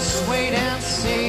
just wait and see.